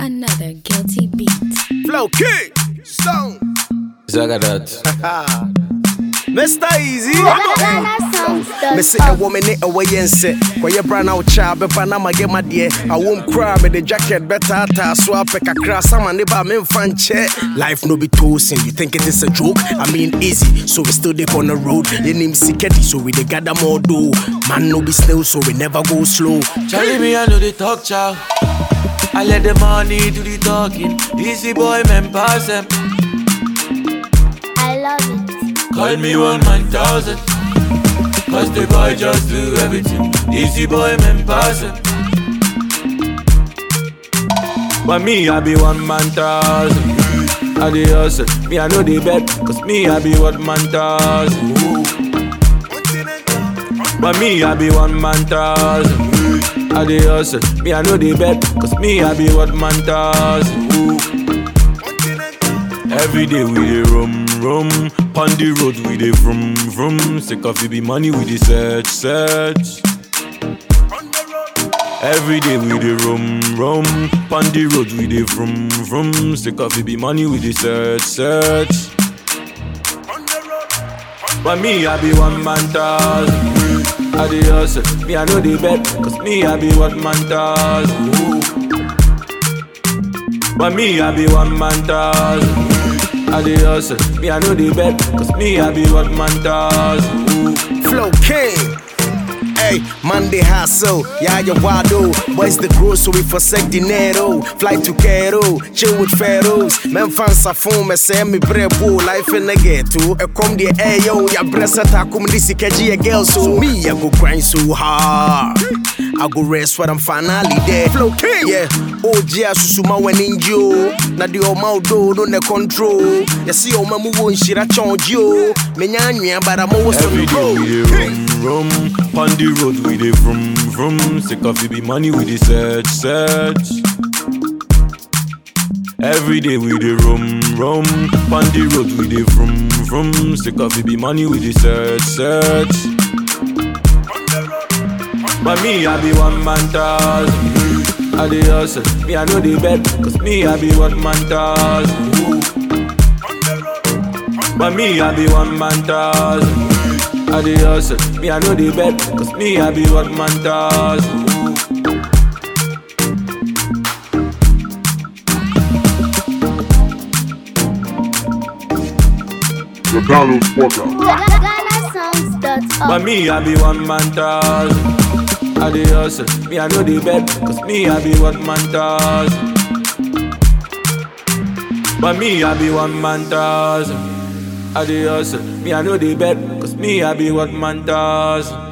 another guilty beat. Flowking, Stone, Zagadat. Mr. Easy. Ghana Me say a woman in a way and say, Kwa ye brand out child, be panama get my dear. I won't cry, me the jacket better ta so I pick a crass, I'm a neighbor, me fan check. Life no be toasting, you think it is a joke? I mean easy, so we still deep on the road. Your name Siketi, so we they gather more do. Man no be slow, so we never go slow. Charlie, me, I know the talk, chow. I let the money do the talking. Easy boy, man, pass them. I love it. Call me one man thousand. Cause the boy just do everything. Easy boy, man, pass them. But me, I be one man thousand. I the hustle. Me, I know the bet. Cause me, I be one man thousand. But me, I be one man thousand. I the hustle. Me, I know the bet. Cause me, I be one man thousand. Every day we dey rum rum, pon the road we dey vroom vroom. Sick of be money we dey search search. Every day we dey rum rum, pon the road we dey vroom vroom. Sick of be money we dey search search. But me I be one man thousand. Hustle, me I know the bet, cause me I be one man thousand. But me I be one man dey hustle, me I know the bet, cause me I be one man thousand. Flow King. Hey, Monday hustle, yeah, you wado. Boys the so we forsake dinero. Fly to Cairo, chill with pharaohs. Men fans are phone, me say me brebo. Life in the ghetto. A come the ayo, ya bressa ta come um, this a girl. So me, I go grind so hard. I go rest when I'm finally there. Flowking, yeah. OG asusuma when in Joe. Na the oma do no ne control. Ya see, oma mu won shira change yo. Me nyanwa, but I'm always on Every the day we road. dey rum rum, pon the road we dey vroom vroom. Sick of it be money we dey search search. Every day we dey rum rum, pon the road we dey vroom vroom. Sick of it be money we dey search search. But me I be one man thousand. I dey hustle, me I know the bet, cause me I be one man thousand. But me I be one man thousand. I dey hustle, me I know the bet, cause me I be one man thousand. The Donald Podcast. GhanaSongs.org. But me I be one man thousand. I dey hustle, me I know the bet, cause me I be one man thousand. But me I be one man thousand. I dey hustle, me I know the bet, cause me I be one man thousand.